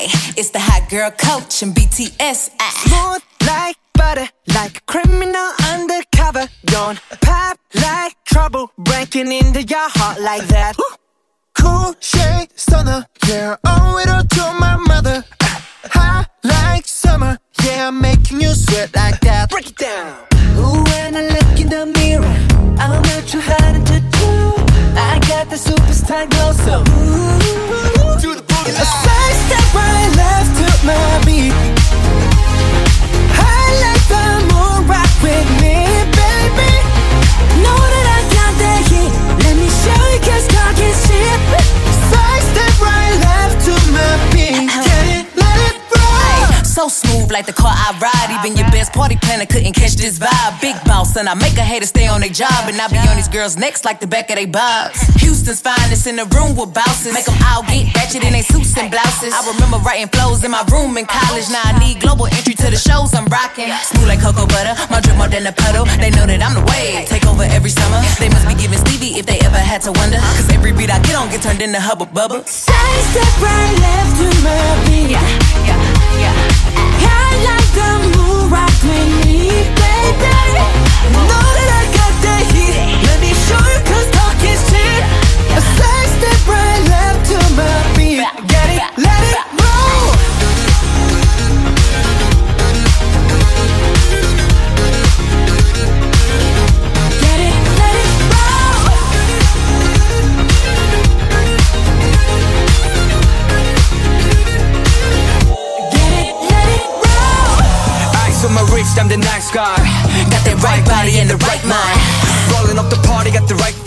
Ay, it's the hot girl coach and BTS. Ay. Smooth like butter, like a criminal undercover. Don't pop like trouble, breaking into your heart like that. Cool shade stunner, yeah, oh, owe it all to my mother. Hot like summer, yeah, I'm making you sweat like that. Break it down. Ooh, when I look in the mirror, I'm not too hard to do. I got the superstar glow, so ooh, Do the boogie Like the car I ride. Even your best party planner couldn't catch this vibe. Big boss, and I make a hater stay on their job. And I be on these girls' necks like the back of their bobs. Houston's finest in the room with bouncers. Make them all get ratchet in their suits and blouses. I remember writing flows in my room in college. Now I need global entry to the shows I'm rocking. Smooth like cocoa butter, my drip more than a puddle. They know that I'm the wave. Take over every summer. They must be giving Stevie if they ever had to wonder. Cause every beat I get on get turned into hubba bubba. Side step right left to my beat. I on my wrist, I'm the nice guy. Got the right body and the right mind. Rolling up the party, got the right